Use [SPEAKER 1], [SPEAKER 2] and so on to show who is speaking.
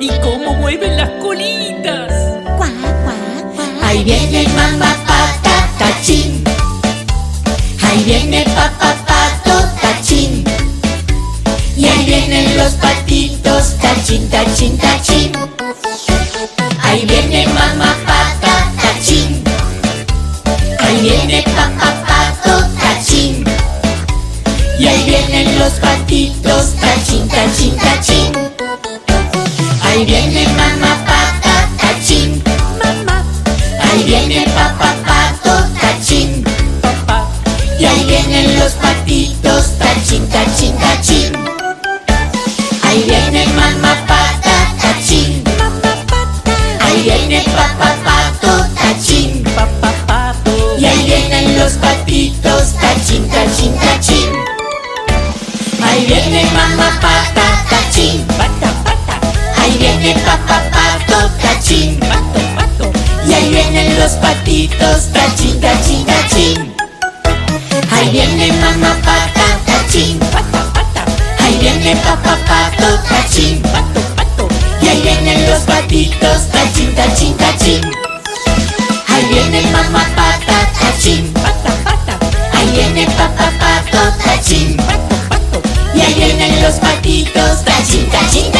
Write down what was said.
[SPEAKER 1] y cómo mueven las colitas.
[SPEAKER 2] Cuac, cuac, cuac.
[SPEAKER 3] Ahí viene mamá pata, tachín. Ahí viene papá pato, tachín. Y ahí vienen los patitos, tachín, tachín, tachín. Ahí viene mamá pata, tachín. Ahí viene papá pato, tachín. Y ahí vienen los patitos, tachín, tachín, tachín. Ahí viene mamá pata, tachín.
[SPEAKER 2] Mamá,
[SPEAKER 3] Ahí viene papá pato, tachín.
[SPEAKER 1] Papá,
[SPEAKER 3] Y ahí vienen los patitos, tachín, tachín, tachín. Ahí viene mamá pata, tachín.
[SPEAKER 2] mamá pata.
[SPEAKER 3] Ahí viene papá pato, tachín.
[SPEAKER 1] papá, pato.
[SPEAKER 3] Y ahí vienen los patitos, tachín, tachín, tachín. Ahí viene mamá pata, viene papá pato,
[SPEAKER 1] pato, pato.
[SPEAKER 3] Y ahí vienen los patitos, tachín, tachín, tachín. Ahí viene mamá pata, tachín.
[SPEAKER 1] Pata, pata,
[SPEAKER 3] Ahí viene papá pato, tachín.
[SPEAKER 1] pato, pato.
[SPEAKER 3] Y ahí vienen los patitos, tachín, tachín, tachín. Ahí viene mamá pata, tachín.
[SPEAKER 1] Pata, pata,
[SPEAKER 3] Ahí viene papá pato, tachín.
[SPEAKER 1] pato, pato.
[SPEAKER 3] Y ahí vienen los patitos, tachín, tachín.